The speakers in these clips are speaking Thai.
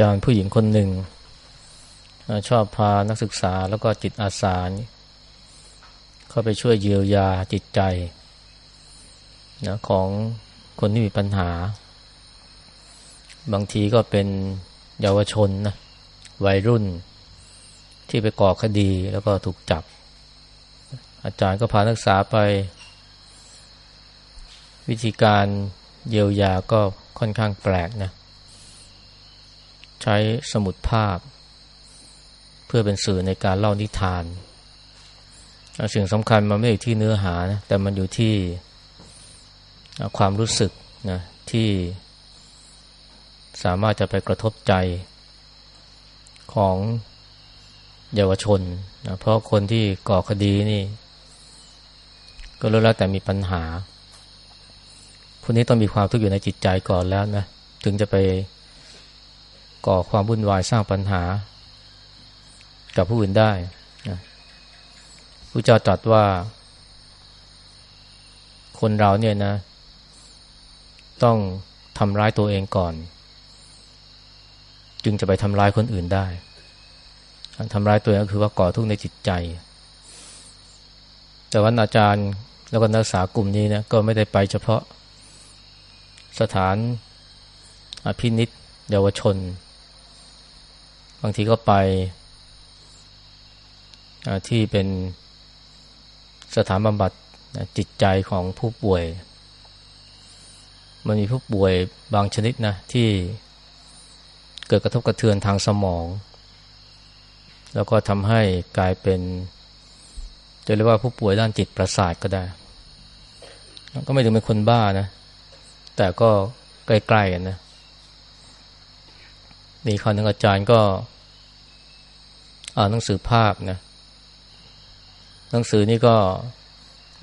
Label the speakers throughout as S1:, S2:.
S1: จารย์ผู้หญิงคนหนึ่ง ชอบพานักศึกษาแล้วก็จิตอาสาเข้าไปช่วยเยียวยาจิตใจนะของคนที่มีปัญหา บางทีก็เป็นเยาวชนนะวัยรุ่นที่ไปก่อคดีแล้วก็ถูกจับ อาจารย์ก็พานักศึกษาไป วิธีการเยียวยาก็ค่อนข้างแปลกนะ ใช้สมุดภาพ เพื่อเป็นสื่อในการเล่านิทาน สิ่งสำคัญมันไม่อยู่ที่เนื้อหานะแต่มันอยู่ที่ความรู้สึกนะที่สามารถจะไปกระทบใจของเยาวชนนะเพราะคนที่ก่อคดีนี่ ก็รู้แล้วแต่มีปัญหาพวกนี้ต้องมีความทุกข์อยู่ในจิตใจก่อนแล้วนะ ถึงจะไป ก่อความวุ่นวายสร้างปัญหา กับผู้อื่นได้นะผู้เจ้าตรัสว่า คนเราเนี่ยนะ ต้องทำร้ายตัวเองก่อน จึงจะไปทำร้ายคนอื่นได้ทำร้ายตัวเองก็คือว่าก่อทุกข์ในจิตใจ แต่ว่าอาจารย์แล้วก็นักศึกษากลุ่มนี้นะก็ไม่ได้ไปเฉพาะสถานอภินิษเยาวชน บางทีก็ไปที่เป็นสถานบำบัดจิตใจของผู้ป่วย มันมีผู้ป่วยบางชนิดนะที่เกิดกระทบกระเทือนทางสมอง แล้วก็ทำให้กลายเป็นจะเรียกว่าผู้ป่วยด้านจิตประสาทก็ได้ ก็ไม่ถึงเป็นคนบ้านะ แต่ก็ใกล้ๆกันนะ มีคราวนึงอาจารย์ก็อ่านหนังสือภาพนะ หนังสือนี่ก็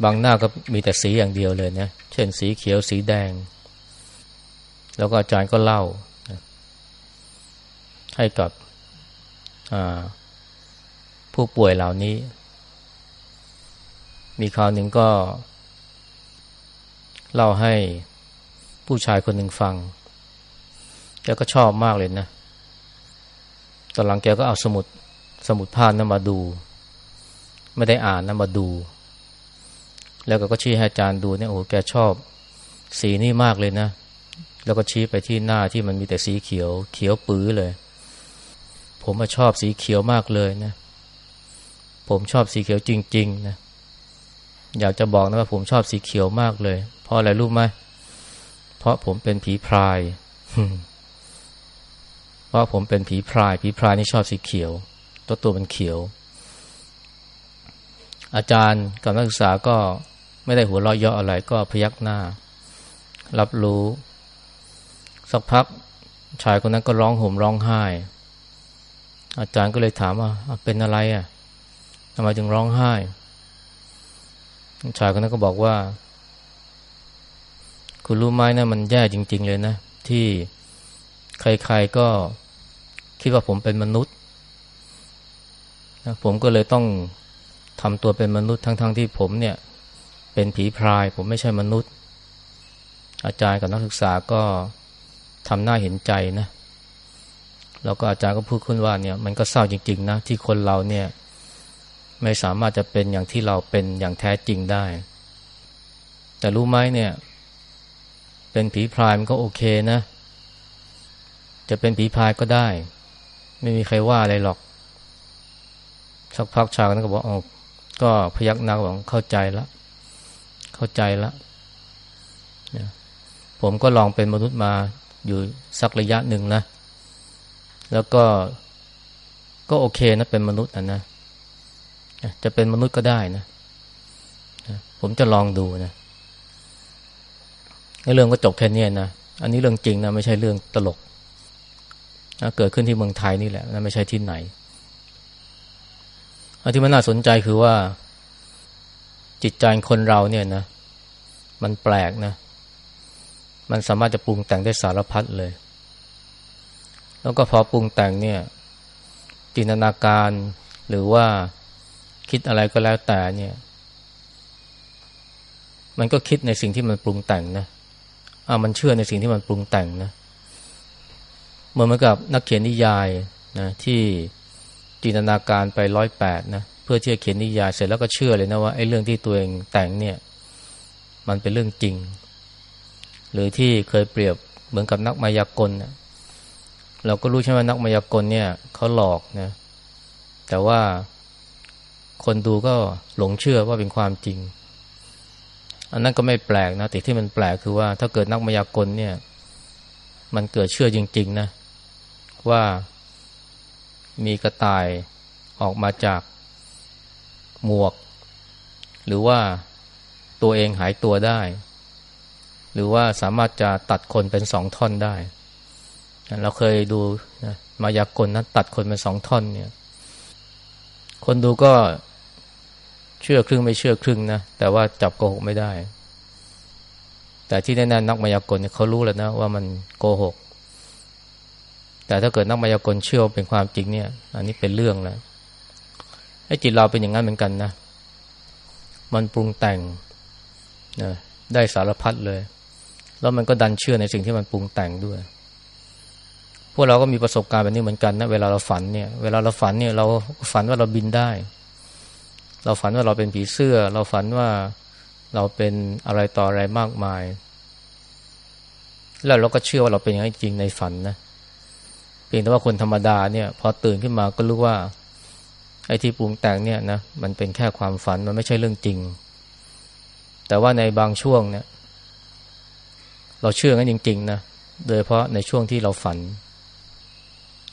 S1: บางหน้าก็มีแต่สีอย่างเดียวเลยนะเช่นสีเขียวสีแดง แล้วก็อาจารย์ก็เล่า ให้กับผู้ป่วยเหล่านี้ มีคราวหนึ่งก็ เล่าให้ผู้ชายคนหนึ่งฟังแกก็ชอบมากเลยนะ ตอนหลังแกก็เอาสมุดสมุดภาพนั้นมาดู ไม่ได้อ่านนะมาดู แล้วก็ชี้ให้อาจารย์ดูเนี่ยโอ้แกชอบสีนี่มากเลยนะ แล้วก็ชี้ไปที่หน้าที่มันมีแต่สีเขียว เขียวปื้อเลย ผมมาชอบสีเขียวมากเลยนะ ผมชอบสีเขียวจริง ๆ นะ อยากจะบอกนะว่าผมชอบสีเขียวมากเลย เพราะอะไรรู้ไหมเพราะผมเป็นผีพราย เพราผมเป็นผีพราย ผีพรายนี่ชอบสีเขียว ตัวตัวมันเขียว อาจารย์กับนักศึกษาก็ไม่ได้หัวเราะเยาะอะไรก็พยักหน้า รับรู้ สักพักชายคนนั้นก็ร้องห่มร้องไห้ อาจารย์ก็เลยถามว่าเป็นอะไรอะทำไมจึงร้องไห้ ชายคนนั้นก็บอกว่า คุณรู้ไหมนะมันแย่จริง ๆ เลยนะ ที่ ใครๆก็คิดว่าผมเป็นมนุษย์นะผมก็เลยต้องทำตัวเป็นมนุษย์ทั้งๆทที่ผมเนี่ย เป็นผีพราย ผมไม่ใช่มนุษย์ อาจารย์กับนักศึกษาก็ทำหน้าเห็นใจนะแล้วก็อาจารย์ก็พูดขึ้นว่าเนี่ย มันก็เศร้าจริง ๆ นะ ที่คนเราเนี่ย ไม่สามารถจะเป็นอย่างที่เราเป็นอย่างแท้จริงได้ แต่รู้ไหมเนี่ย เป็นผีพรายมันก็โอเคนะ จะเป็นผีพายก็ได้ ไม่มีใครว่าอะไรหรอก สักพักชาวนั้นก็บอกอ๋อก็พยักหน้าบอกเข้าใจละ เข้าใจละผมก็ลองเป็นมนุษย์มาอยู่สักระยะหนึ่งนะ แล้วก็ก็โอเคนะเป็นมนุษย์นะนะจะเป็นมนุษย์ก็ได้นะ ผมจะลองดูนะเรื่องก็จบแค่นี้นะ อันนี้เรื่องจริงนะ ไม่ใช่เรื่องตลก เกิดขึ้นที่เมืองไทยนี่แหละนะไม่ใช่ที่ไหนอันที่มันน่าสนใจคือว่า จิตใจคนเราเนี่ยนะ มันแปลกนะ มันสามารถจะปรุงแต่งได้สารพัดเลย แล้วก็พอปรุงแต่งเนี่ย จินตนาการหรือว่าคิดอะไรก็แล้วแต่เนี่ย มันก็คิดในสิ่งที่มันปรุงแต่งนะอ่ามันเชื่อในสิ่งที่มันปรุงแต่งนะเหมือนกับนักเขียนนิยายนะที่จินตนาการไปร้อยแปดนะเพื่อที่จะเขียนนิยายเสร็จแล้วก็เชื่อเลยนะว่าไอ้เรื่องที่ตัวเองแต่งเนี่ย มันเป็นเรื่องจริง หรือที่เคยเปรียบเหมือนกับนักมายากลนะเราก็รู้ใช่ไหมนักมายากลเนี่ยเขาหลอกนะ แต่ว่าคนดูก็หลงเชื่อว่าเป็นความจริง อันนั้นก็ไม่แปลกนะแต่ที่มันแปลกคือว่าถ้าเกิดนักมายากลเนี่ย มันเกิดเชื่อจริง ๆ นะ ว่ามีกระต่ายออกมาจากหมวก หรือว่าตัวเองหายตัวได้ หรือว่าสามารถจะตัดคนเป็นสองท่อนได้ เราเคยดูนะมายากลนะตัดคนเป็นสองท่อนเนี่ยคนดูก็เชื่อครึ่งไม่เชื่อครึ่งนะแต่ว่าจับโกหกไม่ได้ แต่ที่แน่ๆนักมายากลเนี่ยเขารู้แล้วนะว่ามันโกหก แต่ถ้าเกิดนักมายากลเชื่อเป็นความจริงเนี่ย อันนี้เป็นเรื่องแล้วไอ้จิตเราเป็นอย่างนั้นเหมือนกันนะ มันปรุงแต่งนะได้สารพัดเลย แล้วมันก็ดันเชื่อในสิ่งที่มันปรุงแต่งด้วย พวกเราก็มีประสบการณ์แบบนี้เหมือนกันนะ เวลาเราฝันเนี่ย เวลาเราฝันเนี่ย เราฝันว่าเราบินได้ เราฝันว่าเราเป็นผีเสื้อ เราฝันว่าเราเป็นอะไรต่ออะไรมากมาย แล้วเราก็เชื่อว่าเราเป็นอย่างนั้นจริงในฝันนะ เพียงแต่ว่าคนธรรมดาเนี่ย พอตื่นขึ้นมาก็รู้ว่า ไอ้ที่ปรุงแต่งเนี่ยนะมันเป็นแค่ความฝันมันไม่ใช่เรื่องจริง แต่ว่าในบางช่วงเนี่ย เราเชื่องั้นจริง ๆ นะโดยเพราะในช่วงที่เราฝัน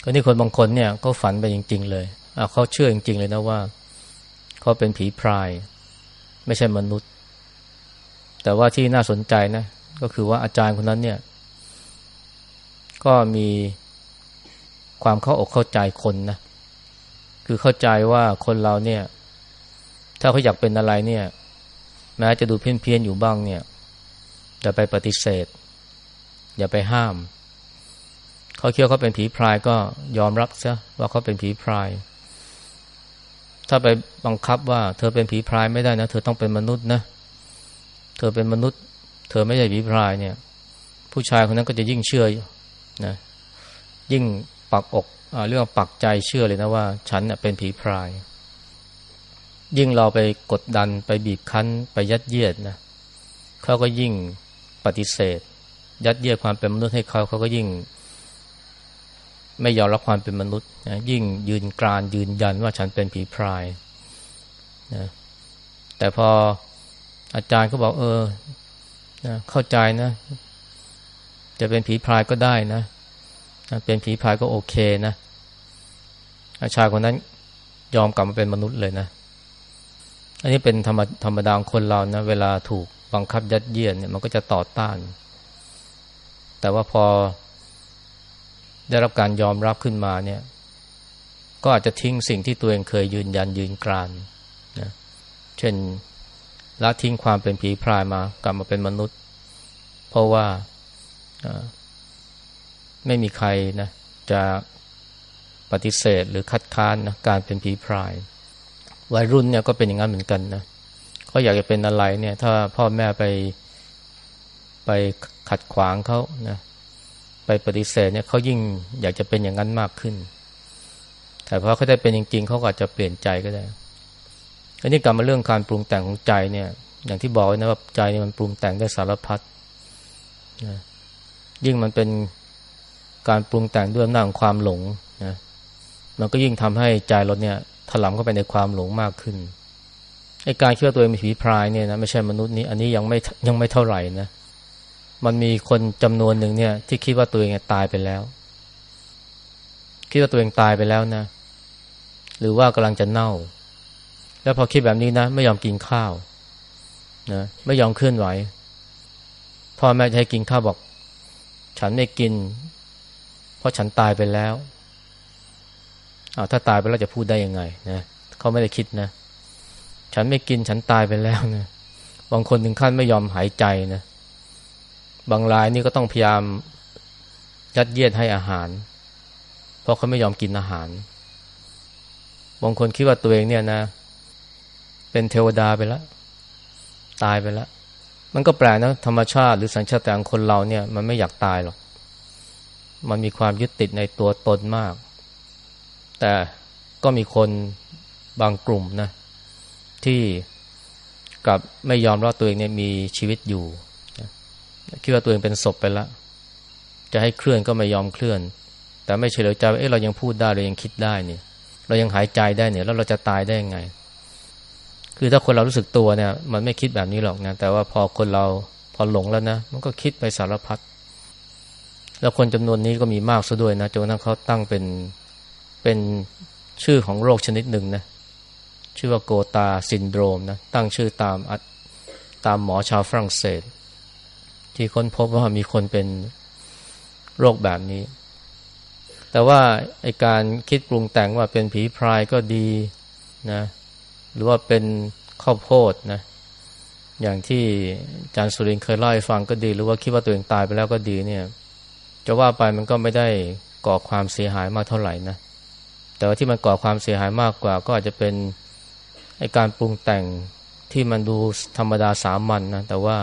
S1: ก็นี่คนบางคนเนี่ยก็ฝันไปจริง ๆ เลยเขาเชื่อจริง ๆ เลยนะว่าเขาเป็นผีพราย ไม่ใช่มนุษย์ แต่ว่าที่น่าสนใจนะก็คือว่าอาจารย์คนนั้นเนี่ย ก็มี ความเข้าอกเข้าใจคนนะคือเข้าใจว่าคนเราเนี่ย ถ้าเขาอยากเป็นอะไรเนี่ย แม้จะดูเพี้ยนเพียนอยู่บ้างเนี่ยอย่าไปปฏิเสธ อย่าไปห้ามเขาเคี่ยวเขาเป็นผีพรายก็ยอมรับซะว่าเขาเป็นผีพราย ถ้าไปบังคับว่า เธอเป็นผีพรายไม่ได้นะ เธอต้องเป็นมนุษย์นะ เธอเป็นมนุษย์ เธอไม่ใช่ผีพรายเนี่ย ผู้ชายคนนั้นก็จะยิ่งเชื่อนะยิ่ง ปักอกเรื่องปักใจเชื่อเลยนะว่า ฉันเป็นผีพราย ยิ่งเราไปกดดันไปบีบคั้นไปยัดเยียดนะเขาก็ยิ่งปฏิเสธ ยัดเยียดความเป็นมนุษย์ให้เขาเขาก็ยิ่ง ไม่ยอมรับความเป็นมนุษย์นะยิ่งยืนกรานยืนยันว่าฉันเป็นผีพรายนะแต่พออาจารย์เขาบอกเออนะเข้าใจนะ จะเป็นผีพรายก็ได้นะ เป็นผีพรายก็โอเคนะชายคนนั้นยอมกลับมาเป็นมนุษย์เลยนะ อันนี้เป็นธรรมธรรมดาของคนเรานะ เวลาถูกบังคับยัดเยียดเนี่ยมันก็จะต่อต้าน แต่ว่าพอได้รับการยอมรับขึ้นมาเนี่ย ก็อาจจะทิ้งสิ่งที่ตัวเองเคยยืนยันยืนกรานนะเช่นละทิ้งความเป็นผีพรายมากลับมาเป็นมนุษย์ เพราะว่า ไม่มีใครนะจะปฏิเสธหรือคัดค้านนะการเป็นผีพราย วัยรุ่นเนี่ยก็เป็นอย่างนั้นเหมือนกันนะเขาอยากจะเป็นอะไรเนี่ย ถ้าพ่อแม่ไปไปขัดขวางเขานะไปปฏิเสธเนี่ยเขายิ่งอยากจะเป็นอย่างนั้นมากขึ้น แต่พอเขาได้เป็นจริงๆเขาก็อาจจะเปลี่ยนใจก็ได้อันนี้กลับมาเรื่องการปรุงแต่งของใจเนี่ย อย่างที่บอกนะว่าใจเนี่ยมันปรุงแต่งได้สารพัดนะยิ่งมันเป็น การปรุงแต่งด้วยอำนาจของความหลงนะมันก็ยิ่งทำให้ใจเราเนี่ยถลำเข้าไปในความหลงมากขึ้นไอ้การคิดว่าตัวเองเป็นผีพรายเนี่ยนะไม่ใช่มนุษย์นี้อันนี้ยังไม่ยังไม่เท่าไหร่นะมันมีคนจำนวนหนึ่งเนี่ย ที่คิดว่าตัวเองตายไปแล้ว คิดว่าตัวเองตายไปแล้วนะ หรือว่ากำลังจะเน่า แล้วพอคิดแบบนี้นะ ไม่ยอมกินข้าวนะไม่ยอมเคลื่อนไหวพ่อแม่จะให้กินข้าวบอก ฉันไม่กิน ราะฉันตายไปแล้วอาถ้าตายไปแล้วจะพูดได้ยังไงนะเขาไม่ได้คิดนะ ฉันไม่กินฉันตายไปแล้วนะบางคนถึงขั้นไม่ยอมหายใจนะ บางรายนี่ก็ต้องพยายามยัดเยียดให้อาหาร เพราะเขาไม่ยอมกินอาหาร บางคนคิดว่าตัวเองเนี่ยนะ เป็นเทวดาไปแล้ว ตายไปแล้ว มันก็แปลกนะธรรมชาติหรือสัญชาตญาณคนเราเนี่ย มันไม่อยากตายหรอก มันมีความยึดติดในตัวตนมาก แต่ก็มีคนบางกลุ่มนะที่กับไม่ยอมรับตัวเองเนี่ยมีชีวิตอยู่คิดว่าตัวเองเป็นศพไปแล้วจะให้เคลื่อนก็ไม่ยอมเคลื่อน แต่ไม่เฉลียวใจว่าเอ๊ะเรายังพูดได้เรายังคิดได้เนี่ย เรายังหายใจได้เนี่ย แล้วเราจะตายได้ยังไง คือถ้าคนเรารู้สึกตัวเนี่ย มันไม่คิดแบบนี้หรอกนะแต่ว่าพอคนเราพอหลงแล้วนะมันก็คิดไปสารพัด แล้วคนจำนวนนี้ก็มีมากซะด้วยนะจนกระทั่งเขาตั้งเป็นเป็นชื่อของโรคชนิดหนึ่งนะชื่อว่าโกตาซินโดรมนะตั้งชื่อตามตามหมอชาวฝรั่งเศส ที่ค้นพบว่ามีคนเป็นโรคแบบนี้ แต่ว่าไอการคิดปรุงแต่งว่าเป็นผีพรายก็ดีนะหรือว่าเป็นข้าวโพดนะอย่างที่อาจารย์สุรินเคยเล่าให้ฟังก็ดี หรือว่าคิดว่าตัวเองตายไปแล้วก็ดีเนี่ย จะว่าไปมันก็ไม่ได้ก่อความเสียหายมากเท่าไหร่นะแต่ว่าที่มันก่อความเสียหายมากกว่า ก็อาจจะเป็นไอการปรุงแต่งที่มันดูธรรมดาสามัญนนะแต่ว่า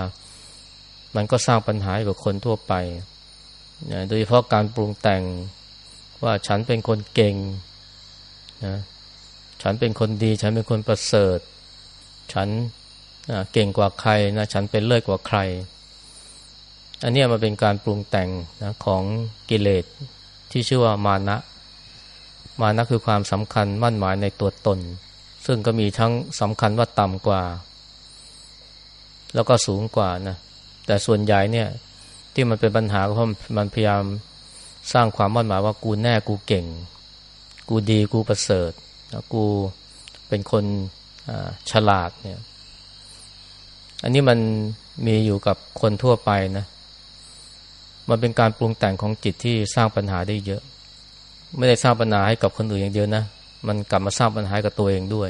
S1: มันก็สร้างปัญหากับคนทั่วไปนะโดยเฉพาะการปรุงแต่งว่าฉันเป็นคนเก่งนะฉันเป็นคนดี ฉันเป็นคนประเสริฐ ฉันเก่งกว่าใครนะฉันเป็นเลิศกว่าใคร อันนี้มันเป็นการปรุงแต่งนะของกิเลสที่ชื่อว่ามานะ มานะคือความสำคัญมั่นหมายในตัวตน ซึ่งก็มีทั้งสำคัญว่าต่ำกว่า แล้วก็สูงกว่านะแต่ส่วนใหญ่เนี่ยที่มันเป็นปัญหาเพราะมันพยายามสร้างความมั่นหมายว่ากูแน่กูเก่ง กูดีกูประเสริฐกูเป็นคนฉลาดเนี่ย อันนี้มันมีอยู่กับคนทั่วไปนะ มันเป็นการปรุงแต่งของจิตที่สร้างปัญหาได้เยอะ ไม่ได้สร้างปัญหาให้กับคนอื่นอย่างเดียวนะ มันกลับมาสร้างปัญหากับตัวเองด้วย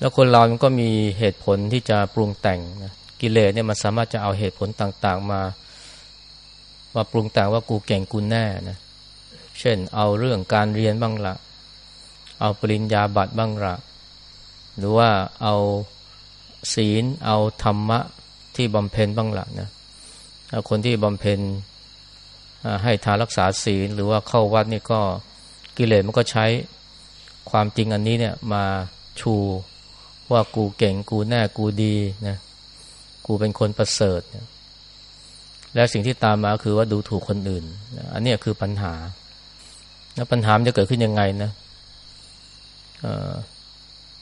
S1: แล้วคนเรามันก็มีเหตุผลที่จะปรุงแต่งนะกิเลสเนี่ยมันสามารถจะเอาเหตุผลต่างๆ มามาปรุงแต่งว่ากูเก่งกูแน่นะ เช่น เอาเรื่องการเรียนบ้างละ เอาปริญญาบัตรบ้างละ หรือว่าเอาศีล เอาธรรมะที่บำเพ็ญบ้างละนะ คนที่บำเพ็ญให้ทานรักษาศีลหรือว่าเข้าวัดนี่ก็กิเลสมันก็ใช้ความจริงอันนี้เนี่ยมาชูว่ากูเก่งกูแน่กูดีนะกูเป็นคนประเสริฐและสิ่งที่ตามมาคือว่าดูถูกคนอื่น อันนี้คือปัญหา แล้วปัญหาจะเกิดขึ้นยังไงนะ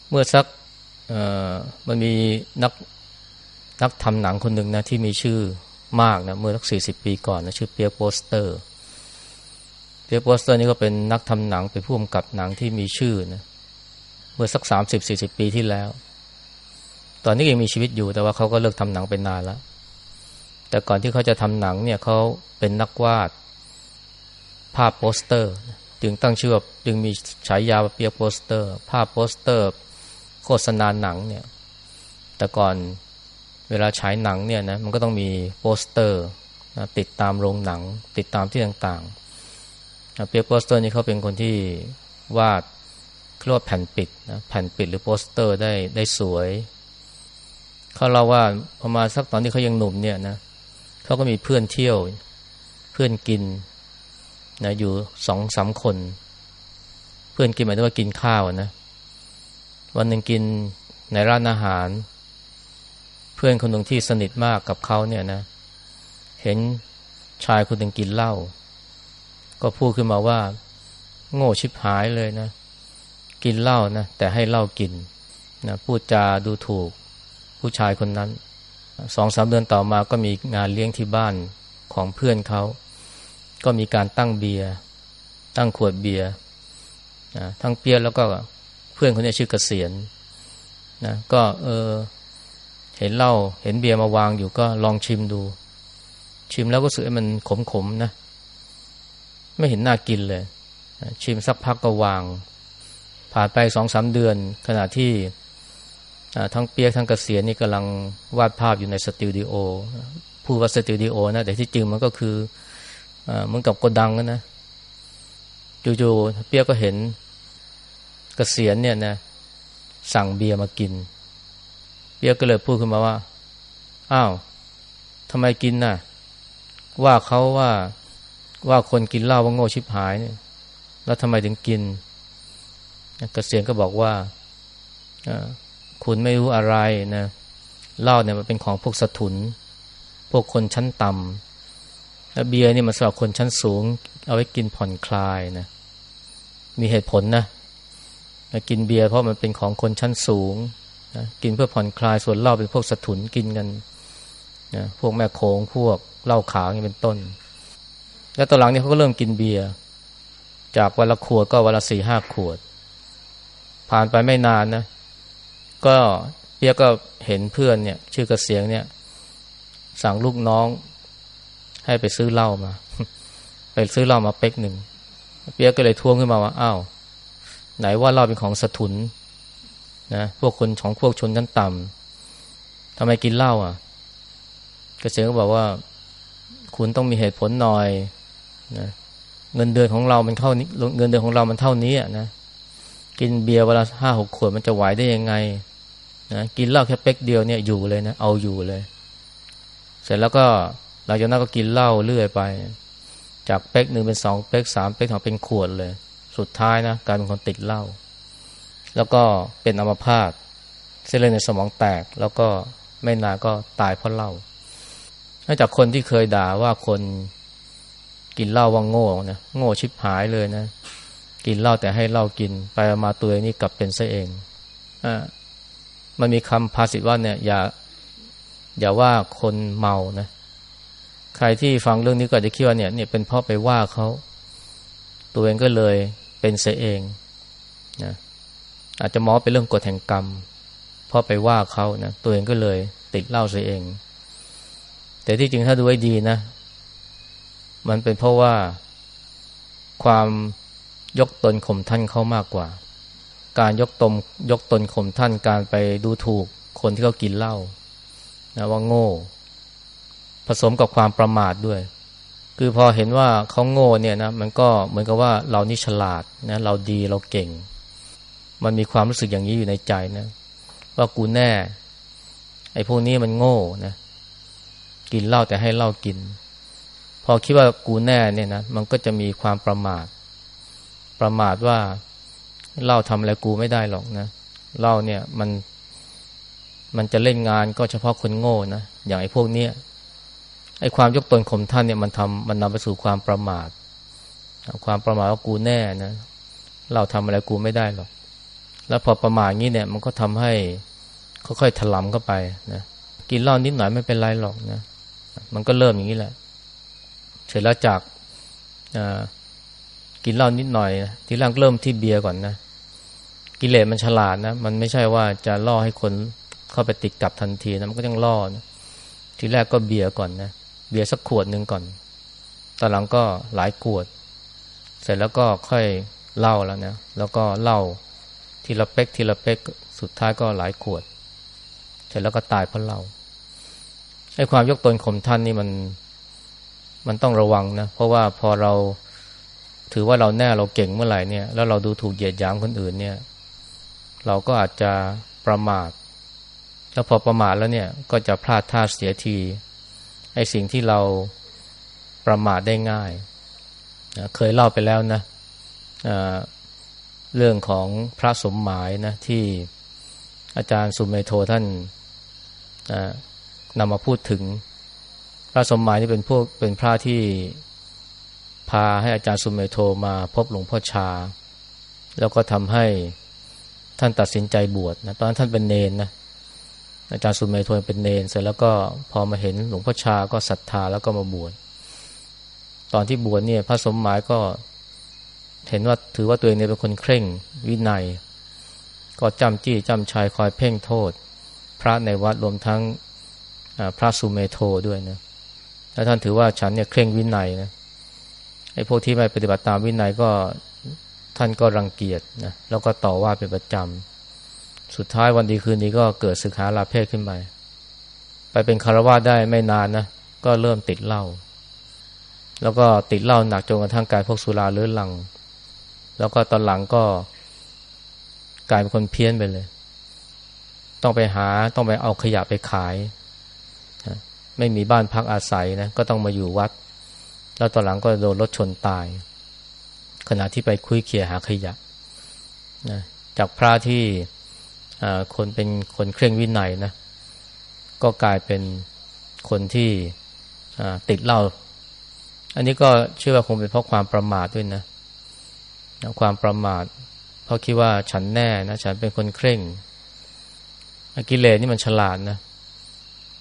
S1: เมื่อสักมันมีนักนักทำหนังคนหนึ่งนะที่มีชื่อ มากนะเมื่อสักสี่สิบปีก่อนนะชื่อเปียโปสเตอร์ เปียโปสเตอร์นี่ก็เป็นนักทำหนังเป็นผู้กำกับหนังที่มีชื่อนะเมื่อสักสามสิบสี่สิบปีที่แล้ว ตอนนี้ยังมีชีวิตอยู่แต่ว่าเขาก็เลิกทำหนังไปนานแล้ว แต่ก่อนที่เขาจะทำหนังเนี่ยเขาเป็นนักวาดภาพโปสเตอร์ จึงตั้งชื่อว่าจึงมีฉายาเปียโปสเตอร์ ภาพโปสเตอร์ โฆษณาหนังเนี่ย แต่ก่อน เวลาฉายหนังเนี่ยนะมันก็ต้องมีโปสเตอร์นะติดตามโรงหนัง ติดตามที่ต่างๆเปียโปสเตอร์นี่เขาเป็นคนที่วาดเรียกว่าแผ่นปิดนะแผ่นปิดหรือโปสเตอร์ได้ได้สวยเขาเล่าว่าประมาณสักตอนที่เขายังหนุ่มเนี่ยนะเขาก็มีเพื่อนเที่ยวเพื่อนกินนะอยู่สองสามคน เพื่อนกินหมายถึงว่ากินข้าวนะวันหนึ่งกินในร้านอาหาร เพื่อนคนหนึ่งที่สนิทมากกับเขาเนี่ยนะ เห็นชายคนหนึ่งกินเหล้าก็พูดขึ้นมาว่า โง่ชิบหายเลยนะ กินเหล้านะแต่ให้เหล้ากินนะพูดจาดูถูกผู้ชายคนนั้นสองสามเดือนต่อมาก็มีงานเลี้ยงที่บ้านของเพื่อนเขา ก็มีการตั้งเบียร์ตั้งขวดเบียร์นะทั้งเปียแล้วก็เพื่อนคนนี้ชื่อเกษียณนะก็เออ เห็นเหล้าเห็นเบียร์มาวางอยู่ก็ลองชิมดู ชิมแล้วก็รู้สึกมันขมๆนะ ไม่เห็นน่ากินเลย ชิมสักพักก็วาง ผ่านไปสองสามเดือน ขณะที่ทั้งเปียกทั้งกเกษียณนี่กำลังวาดภาพอยู่ในสตูดิโอพูดว่าสตูดิโอนะแต่ที่จริงมันก็คือเหมือนกับโกดังนะ จู่ๆเปียกก็เห็นกเกษียณเนี่ยนะสั่งเบียร์มากิน เปียกก็เลยพูดขึ้นมาว่า อ้าวทำไมกินน่ะ ว่าเขาว่าว่าคนกินเหล้าว่าโง่ชิบหายเนี่ย แล้วทำไมถึงกินกเกษียณก็บอกว่าคุณไม่รู้อะไรนะเหล้าเนี่ยมันเป็นของพวกสถุน พวกคนชั้นต่ำแล้วเบียร์นี่มันสำหรับคนชั้นสูง เอาไว้กินผ่อนคลายนะ มีเหตุผลนะกินเบียร์เพราะมันเป็นของคนชั้นสูง นะกินเพื่อผ่อนคลายส่วนเหล้าเป็นพวกสถุนกินกันนะพวกแม่โขงพวกเหล้าขาวนี่เป็นต้น แล้วตอนหลังนี่เขาก็เริ่มกินเบียร์จากวันละขวดก็วันละสี่ห้าขวด ผ่านไปไม่นานนะ ก็เปียก็เห็นเพื่อนเนี่ย ชื่อกระเสียงเนี่ย สั่งลูกน้อง ให้ไปซื้อเหล้ามา ไปซื้อเหล้ามาเป๊กหนึ่งเปียก็เลยทวงขึ้นมาว่าอ้าวไหนว่าเหล้าเป็นของสถุน นะพวกคนของพวกชนชั้นต่ำทำไมกินเหล้าอะกระเสียงก็บอกว่า คุณต้องมีเหตุผลหน่อยนะเงินเดือนของเรามันเท่านี้เงินเดือนของเรามันเท่านี้อะนะกินเบียร์เวลาห้าหกขวดมันจะไหวได้ยังไงนะกินเหล้าแค่เป๊กเดียวเนี่ยอยู่เลยนะเอาอยู่เลย เสร็จแล้วก็หลังจากนั้นก็กินเหล้าเรื่อยไป จากเป๊กหนึ่งเป็นสองเป๊กสามเป๊กถึงเป็นขวดเลย สุดท้ายนะกลายเป็นคนติดเหล้า แล้วก็เป็นอัมพาตเส้นเลือดในสมองแตก แล้วก็ไม่นานก็ตายเพราะเหล้านอกจากคนที่เคยด่าว่าคนกินเหล้าว่างโง่นะโง่ชิบหายเลยนะ กินเหล้าแต่ให้เหล้ากิน ไปมาตัวเองนี่กลับเป็นซะเองอ่ามันมีคำภาษิตว่าเนี่ยอย่าอย่าว่าคนเมานะ ใครที่ฟังเรื่องนี้ก็จะคิดว่าเนี่ยเนี่ยเป็นเพราะไปว่าเขา ตัวเองก็เลยเป็นเสียเองนะ อาจจะมองเป็นเรื่องกฎแห่งกรรมเพราะไปว่าเขานะตัวเองก็เลยติดเหล้าเสียเอง แต่ที่จริงถ้าดูให้ดีนะ มันเป็นเพราะว่าความยกตนข่มท่านเขามากกว่า การยกตนยกตนข่มท่านการไปดูถูกคนที่เขากินเหล้านะว่าโง่ ผสมกับความประมาทด้วย คือพอเห็นว่าเขาโง่เนี่ยนะมันก็เหมือนกับว่าเรานี่ฉลาดนะเราดีเราเก่ง มันมีความรู้สึกอย่างนี้อยู่ในใจนะ ว่ากูแน่ ไอ้พวกนี้มันโง่นะ กินเหล้าแต่ให้เหล้ากิน พอคิดว่ากูแน่เนี่ยนะมันก็จะมีความประมาท ประมาทว่าเหล่าทำอะไรกูไม่ได้หรอกนะเหล่าเนี่ยมันมันจะเล่นงานก็เฉพาะคนโง่นะอย่างไอ้พวกเนี้ยไอ้ความยกตนข่มท่านเนี่ยมันทำมันนำไปสู่ความประมาท ความประมาทว่ากูแน่นะ เราทำอะไรกูไม่ได้หรอก แล้วพอประมาทงี้เนี่ยมันก็ทำให้ค่อยๆถลำเข้าไปนะกินเหล้านิดหน่อยไม่เป็นไรหรอกนะมันก็เริ่มอย่างนี้แหละ เสร็จแล้วจากกินเหล้านิดหน่อยนะทีแรกเริ่มที่เบียร์ก่อนนะกิเลสมันฉลาดนะมันไม่ใช่ว่าจะล่อให้คนเข้าไปติดกับทันทีนะมันก็ต้องล่อนะทีแรกก็เบียร์ก่อนนะเบียร์สักขวดหนึ่งก่อนตอนหลังก็หลายขวด เสร็จแล้วก็ค่อยเล่าแล้วนะแล้วก็เล่า ทีละเป๊กทีละเป๊กสุดท้ายก็หลายขวด เสร็จแล้วก็ตายเพราะเล่าไอ้ความยกตนข่มท่านนี่มันมันต้องระวังนะเพราะว่าพอเราถือว่าเราแน่เราเก่งเมื่อไหร่เนี่ยแล้วเราดูถูกเหยียดหยามคนอื่นเนี่ย เราก็อาจจะประมาทแล้วพอประมาทแล้วเนี่ยก็จะพลาดท่าเสียทีไอ้สิ่งที่เราประมาทได้ง่ายเคยเล่าไปแล้วนะ เรื่องของพระสมหมายนะที่อาจารย์สุเมโธท่านนำมาพูดถึง พระสมหมายนี่เป็นพวกเป็นพระที่พาให้อาจารย์สุเมโธมาพบหลวงพ่อชา แล้วก็ทำให้ท่านตัดสินใจบวชนะตอนนั้นท่านเป็นเณรนะอาจารย์สุเมโธเป็นเณร เสร็จแล้วก็พอมาเห็นหลวงพ่อชาก็ศรัทธาแล้วก็มาบวชตอนที่บวชเนี่ยพระสมหมายก็ เห็นว่าถือว่าตัวเองเนี่ยเป็นคนเคร่งวินัย ก็จำจี้จำไชคอยเพ่งโทษ พระในวัดรวมทั้งพระสุเมโธด้วยนะแล้วท่านถือว่าฉันเนี่ยเคร่งวินัยนะไอ้พวกที่ไม่ปฏิบัติตามวินัยก็ท่านก็รังเกียจนะแล้วก็ต่อว่าเป็นประจำ สุดท้ายวันดีคืนนี้ก็เกิดศึกษาลาเพศขึ้นไปไปเป็นคารวะได้ไม่นานนะก็เริ่มติดเหล้าแล้วก็ติดเหล้าหนักจนกระทั่งกลายพวกสุราเลื้อลัง แล้วก็ตอนหลังก็กลายเป็นคนเพี้ยนไปเลย ต้องไปหาต้องไปเอาขยะไปขาย ไม่มีบ้านพักอาศัยนะก็ต้องมาอยู่วัด แล้วตอนหลังก็โดนรถชนตาย ขณะที่ไปคุยเขี่ยหาขยะนะจากพระที่คนเป็นคนเคร่งวินัยนะก็กลายเป็นคนที่ติดเหล้าอันนี้ก็เชื่อว่าคงเป็นเพราะความประมาทด้วยนะ ความประมาท เพราะคิดว่าฉันแน่นะ ฉันเป็นคนเคร่งกิเลสนี่มันฉลาดนะ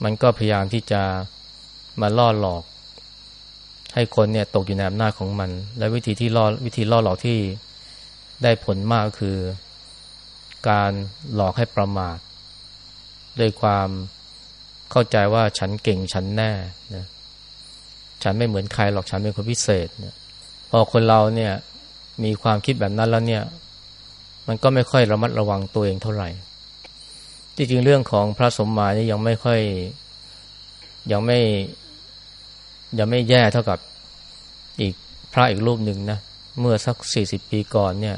S1: มันก็พยายามที่จะมาล่อหลอก ให้คนเนี่ยตกอยู่ในอำนาจของมัน และวิธีที่ล่อวิธีล่อหลอกที่ได้ผลมากคือ การหลอกให้ประมาทด้วยความเข้าใจว่าฉันเก่งฉันแน่นะฉันไม่เหมือนใครหรอกฉันเป็นคนพิเศษนี่ยพอคนเราเนี่ย มีความคิดแบบนั้นแล้วเนี่ย มันก็ไม่ค่อยระมัดระวังตัวเองเท่าไหร่ที่จริงเรื่องของพระสมมานี่ยังไม่ค่อย ยังไม่ ยังไม่แย่เท่ากับอีกพระอีกรูปหนึ่งนะเมื่อสักสี่สิบปีก่อนเนี่ย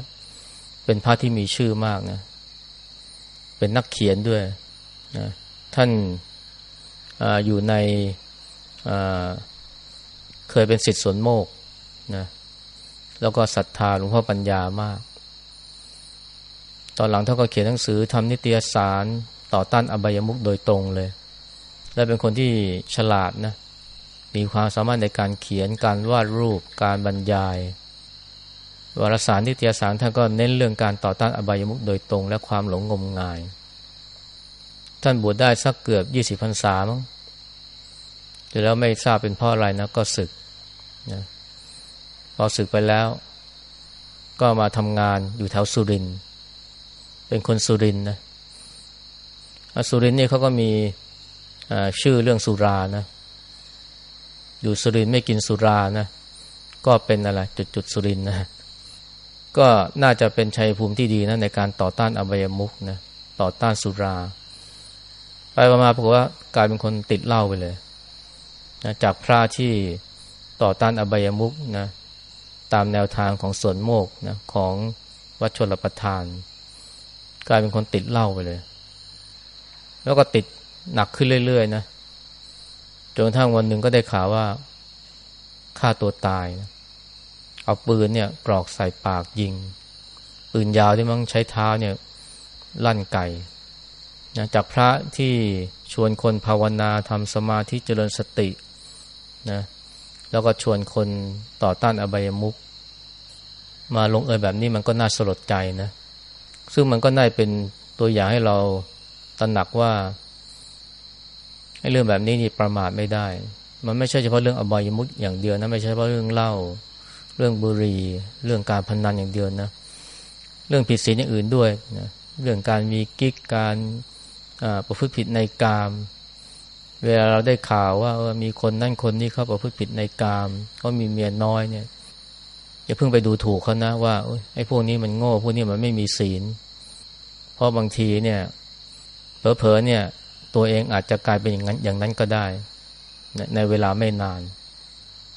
S1: เป็นพระที่มีชื่อมากนะเป็นนักเขียนด้วยนะท่านออยู่ในเคยเป็นสิทธิสวนโมกนะ แล้วก็ศรัทธาหลวงพ่อปัญญามาก ตอนหลังท่านก็เขียนหนังสือทำนิตยสารต่อต้านอบายมุกโดยตรงเลย และเป็นคนที่ฉลาดนะ มีความสามารถในการเขียนการวาดรูปการบรรยายวารสารนิตยสารท่านก็เน้นเรื่องการต่อต้านอบายมุกโดยตรง และความหลงงมงาย ท่านบวชได้สักเกือบยี่สิบพรรษามั้งแต่แล้วไม่ทราบเป็นเพราะอะไรนะก็ศึกนะ พอศึกไปแล้ว ก็มาทำงานอยู่แถวสุริน เป็นคนสุรินนะสุรินนี่เขาก็มีชื่อเรื่องสุรานะ อยู่สุรินไม่กินสุรานะ ก็เป็นอะไรจุดจุดสุรินนะ ก็น่าจะเป็นชัยภูมิที่ดีนะในการต่อต้านอบายมุกนะต่อต้านสุรา ไปมาปรากฏว่ากลายเป็นคนติดเหล้าไปเลยนะจากพระที่ต่อต้านอบายมุกนะ ตามแนวทางของสวนโมกนะของวัดชลประทาน กลายเป็นคนติดเหล้าไปเลย แล้วก็ติดหนักขึ้นเรื่อยๆนะจนกระทั่งวันหนึ่งก็ได้ข่าวว่าฆ่าตัวตายนะเอาปืนเนี่ยกรอกใส่ปากยิง ปืนยาวที่มันใช้เท้าเนี่ยลั่นไก่นะจากพระที่ชวนคนภาวนาทำสมาธิเจริญสตินะ แล้วก็ชวนคนต่อต้านอบายมุกมาลงเอยแบบนี้มันก็น่าสลดใจนะ ซึ่งมันก็ได้เป็นตัวอย่างให้เราตระหนักว่าเรื่องแบบนี้นี่ประมาทไม่ได้ มันไม่ใช่เฉพาะเรื่องอบายมุขอย่างเดียวนะ ไม่ใช่เฉพาะเรื่องเหล้า เรื่องบุหรี่ เรื่องการพนันอย่างเดียวนะ เรื่องผิดศีลอย่างอื่นด้วยนะ เรื่องการมีกิ๊ก การประพฤติผิดในกาม เวลาเราได้ข่าวว่ามีคนนั่นคนนี้เขาประพฤติผิดในกามเขามีเมียน้อยเนี่ยอย่าเพิ่งไปดูถูกเขานะว่าไอ้พวกนี้มันโง่พวกนี้มันไม่มีศีล เพราะบางทีเนี่ยเผลอๆเนี่ย ตัวเองอาจจะกลายเป็นอย่างนั้นอย่างนั้นก็ได้ ในเวลาไม่นาน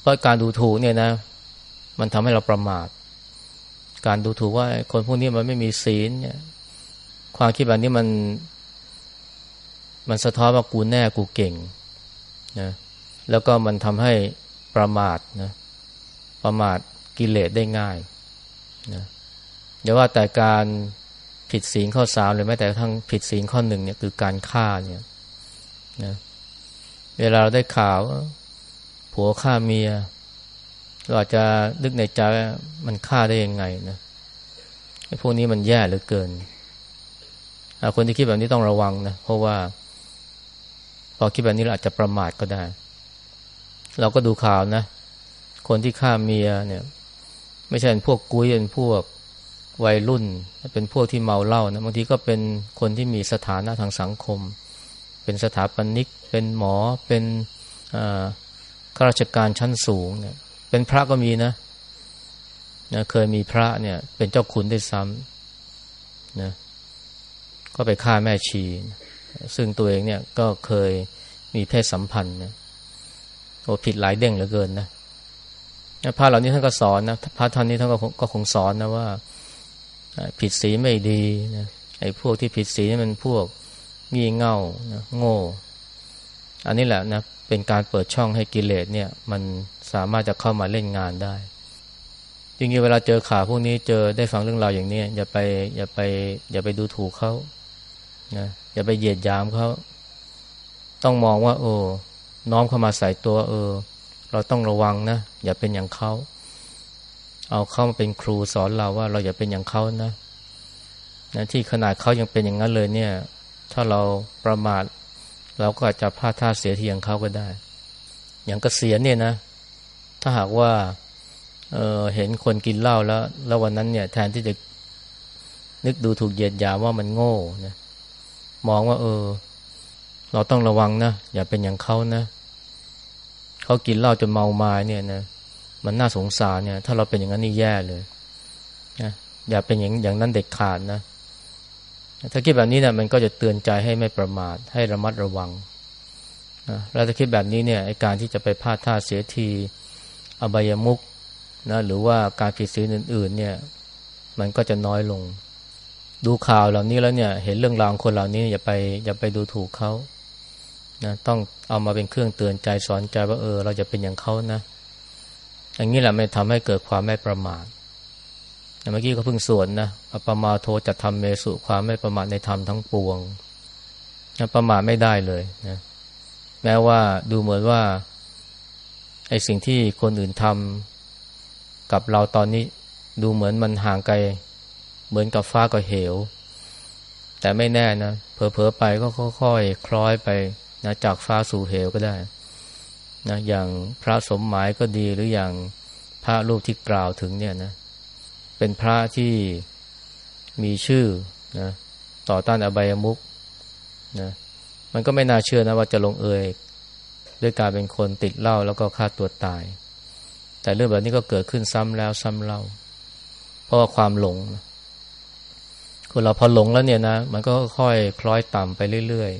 S1: เพราะการดูถูกเนี่ยนะ มันทำให้เราประมาท การดูถูกว่าคนพวกนี้มันไม่มีศีลเนี่ย ความคิดแบบนี้มัน มันสะท้อนว่ากูแน่กูเก่งนะแล้วก็มันทำให้ประมาทนะประมาทกิเลสได้ง่ายนะอย่าว่าแต่การผิดศีลข้อสามหรือแม้แต่ทั้งผิดศีลข้อหนึ่งเนี่ยคือการฆ่าเนี่ยนะเวลาเราได้ข่าว ผัวฆ่าเมีย เราอาจจะนึกในใจว่ามันฆ่าได้ยังไงนะไอ้พวกนี้มันแย่เหลือเกินคนที่คิดแบบนี้ต้องระวังนะเพราะว่า พอคิดแบบนี้เราอาจจะประมาทก็ได้ เราก็ดูข่าวนะ คนที่ฆ่าเมียเนี่ย ไม่ใช่เป็นพวกกุ้ยเป็นพวกวัยรุ่น เป็นพวกที่เมาเหล้านะบางทีก็เป็นคนที่มีสถานะทางสังคม เป็นสถาปนิก เป็นหมอเป็นข้าราชการชั้นสูงเนี่ย เป็นพระก็มีนะนะเคยมีพระเนี่ย เป็นเจ้าคุณได้ซ้ำนะก็ไปฆ่าแม่ชี ซึ่งตัวเองเนี่ยก็เคยมีเพศสัมพันธ์นะโอ้ผิดหลายเด้งเหลือเกินนะพระเหล่านี้ท่านก็สอนนะพระท่านนี้ท่านก็คงสอนนะว่า ผิดศีลไม่ดีนะไอ้พวกที่ผิดศีลนี่มันพวกงี่เง่านะโง่ อันนี้แหละนะเป็นการเปิดช่องให้กิเลสเนี่ย มันสามารถจะเข้ามาเล่นงานได้จริงๆเวลาเจอข่าวพวกนี้เจอได้ฟังเรื่องราวอย่างนี้อย่าไปอย่าไป อย่าไปดูถูกเขานะ อย่าไปเหยียดยามเขาต้องมองว่า โอ้น้อมเข้ามาใส่ตัว เออ เราต้องระวังนะอย่าเป็นอย่างเขาเอาเข้ามาเป็นครูสอนเราว่า เราอย่าเป็นอย่างเขานะนะที่ขนาดเขายังเป็นอย่างนั้นเลยเนี่ย ถ้าเราประมาทเราก็อาจจะพลาดท่าเสียทีอย่างเขาก็ได้ อย่างกเกษียณเนี่ยนะ ถ้าหากว่าเเห็นคนกินเหล้าแล้ว แล้ววันนั้นเนี่ย แทนที่จะนึกดูถูกเหยียดหยามว่ามันโง่นะ มองว่า เออ เราต้องระวังนะอย่าเป็นอย่างเขานะเขากินเหล้าจนเมาไมาเนี่ยนะมันน่าสงสารเนี่ย ถ้าเราเป็นอย่างนั้นนี่แย่เลยนะอย่าเป็นอย่างอย่างนั้นเด็ดขาดนะถ้าคิดแบบนี้เนี่ยมันก็จะเตือนใจให้ไม่ประมาท ให้ระมัดระวังนะแล้วถ้าคิดแบบนี้เนี่ยการที่จะไปพลาดท่าเสียทีอบายมุกนะหรือว่าการผิดศีลอื่น ๆ เนี่ย มันก็จะน้อยลง ดูข่าวเหล่านี้แล้วเนี่ย เห็นเรื่องราวคนเหล่านี้อย่าไปอย่าไปดูถูกเขานะต้องเอามาเป็นเครื่องเตือนใจสอนใจว่าเออ เราจะเป็นอย่างเขานะอย่างนี้แหละไม่ทำให้เกิดความไม่ประมาทเมื่อกี้ก็เพิ่งสวนนะอปมาโทจะทำเมสุความไม่ประมาทในธรรมทั้งปวงประมาทไม่ได้เลยนะแม้ว่าดูเหมือนว่าไอ้สิ่งที่คนอื่นทำกับเราตอนนี้ ดูเหมือนมันห่างไกล เหมือนกับฟ้ากับเหว แต่ไม่แน่นะเผลอๆไปก็ค่อยๆคล้อยไปนะจากฟ้าสู่เหวก็ได้นะอย่างพระสมหมายก็ดีหรืออย่างพระรูปที่กล่าวถึงเนี่ยนะเป็นพระที่มีชื่อนะต่อต้านอบายมุกนะมันก็ไม่น่าเชื่อนะว่าจะลงเอยด้วยการเป็นคนติดเหล้าแล้วก็ฆ่าตัวตาย แต่เรื่องแบบนี้ก็เกิดขึ้นซ้ำแล้วซ้ำเล่า เพราะว่าความหลง คนเราพอหลงแล้วเนี่ยนะ มันก็ค่อยคล้อยต่ำไปเรื่อย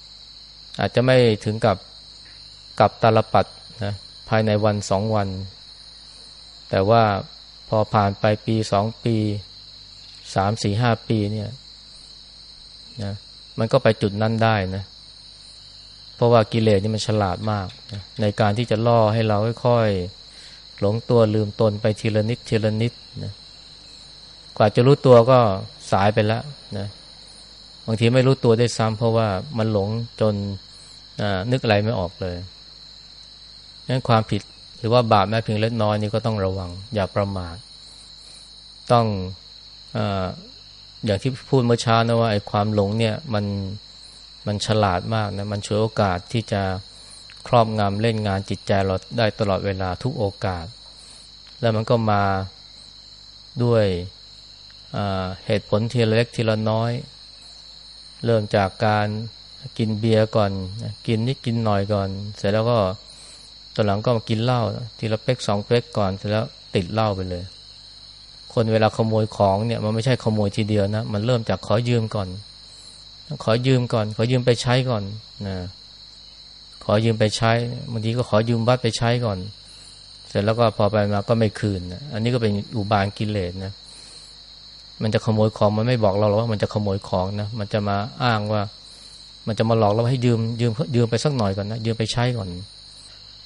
S1: ๆ อาจจะไม่ถึงกับกับตาลปัดนะภายในวันสองวัน แต่ว่าพอผ่านไปปีสองปีสามสี่ห้าปีเนี่ยนะมันก็ไปจุดนั้นได้นะ เพราะว่ากิเลสนี่มันฉลาดมากนะในการที่จะล่อให้เราค่อยๆหลงตัวลืมตนไปทีละนิดทีละนิดนะ กว่าจะรู้ตัวก็สายไปแล้วนะบางทีไม่รู้ตัวได้ซ้ำเพราะว่ามันหลงจนนึกอะไรไม่ออกเลยนั้นความผิดหรือว่าบาปแม้เพียงเล็กน้อยนี่ก็ต้องระวัง อย่าประมาทต้องออย่างที่พูดเมื่อเช้านะว่าไอ้ความหลงเนี่ยมันมันฉลาดมากนะมันช่วยโอกาสที่จะครอบงำเล่นงานจิตใจเราได้ตลอดเวลาทุกโอกาส แล้วมันก็มาด้วย เหตุผลทีละเล็กทีละน้อย เริ่มจากการกินเบียร์ก่อน กินนิดกินหน่อยก่อน เสร็จแล้วก็ตอนหลังก็มากินเหล้าทีละเป๊กสองเป๊กก่อนเสร็จแล้วติดเหล้าไปเลย คนเวลาขโมยของเนี่ยมันไม่ใช่ขโมยทีเดียวนะมันเริ่มจากขอยืมก่อน ขอยืมก่อน ขอยืมไปใช้ก่อนนะขอยืมไปใช้บางทีก็ขอยืมบัตรไปใช้ก่อน เสร็จแล้วก็พอไปมาก็ไม่คืนนะอันนี้ก็เป็นอุบายกิเลสนะ มันจะขโมยของมันไม่บอกเราหรอกว่ามันจะขโมยของนะมันจะมาอ้างว่า มันจะมาหลอกเราให้ยืมยืมยืมไปสักหน่อยก่อนนะยืมไปใช้ก่อน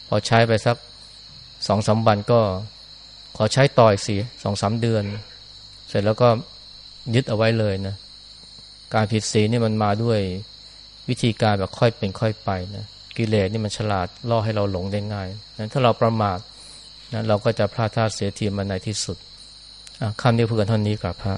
S1: พอใช้ไปสักสองสาวันก็ ขอใช้ต่ออีกสี่สองสามเดือน เสร็จแล้วก็ยึดเอาไว้เลยนะการผิดศีลนี่มันมาด้วยวิธีการแบบค่อยเป็นค่อยไปนะกิเลสนี่มันฉลาดล่อให้เราหลงได้ง่ายนะถ้าเราประมาทนะเราก็จะพลาดท่าเสียทีมันในที่สุด คำนี้พูดกันเท่านี้กับพระ